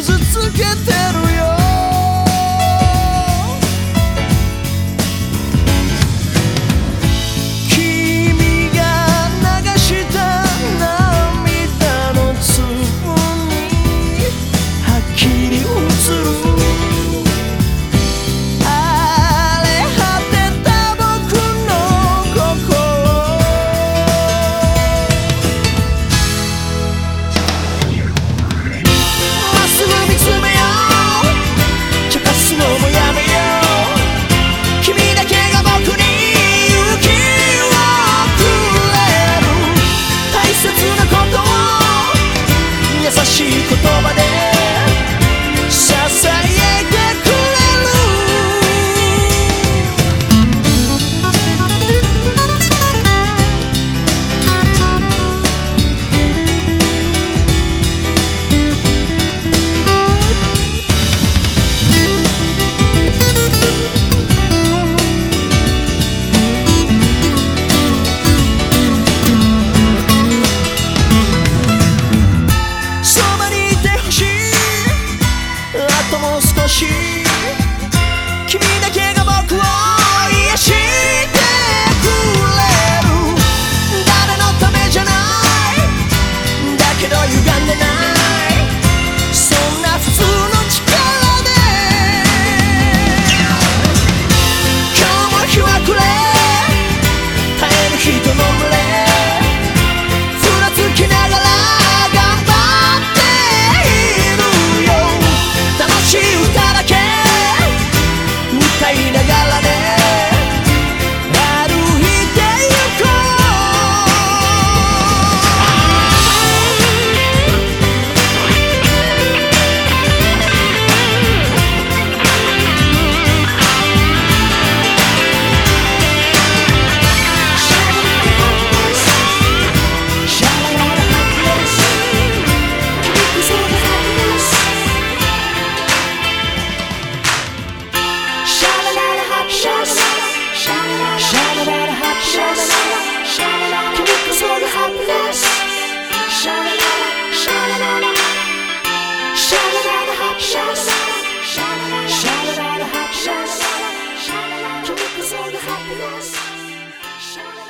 傷つけてるよ happiness.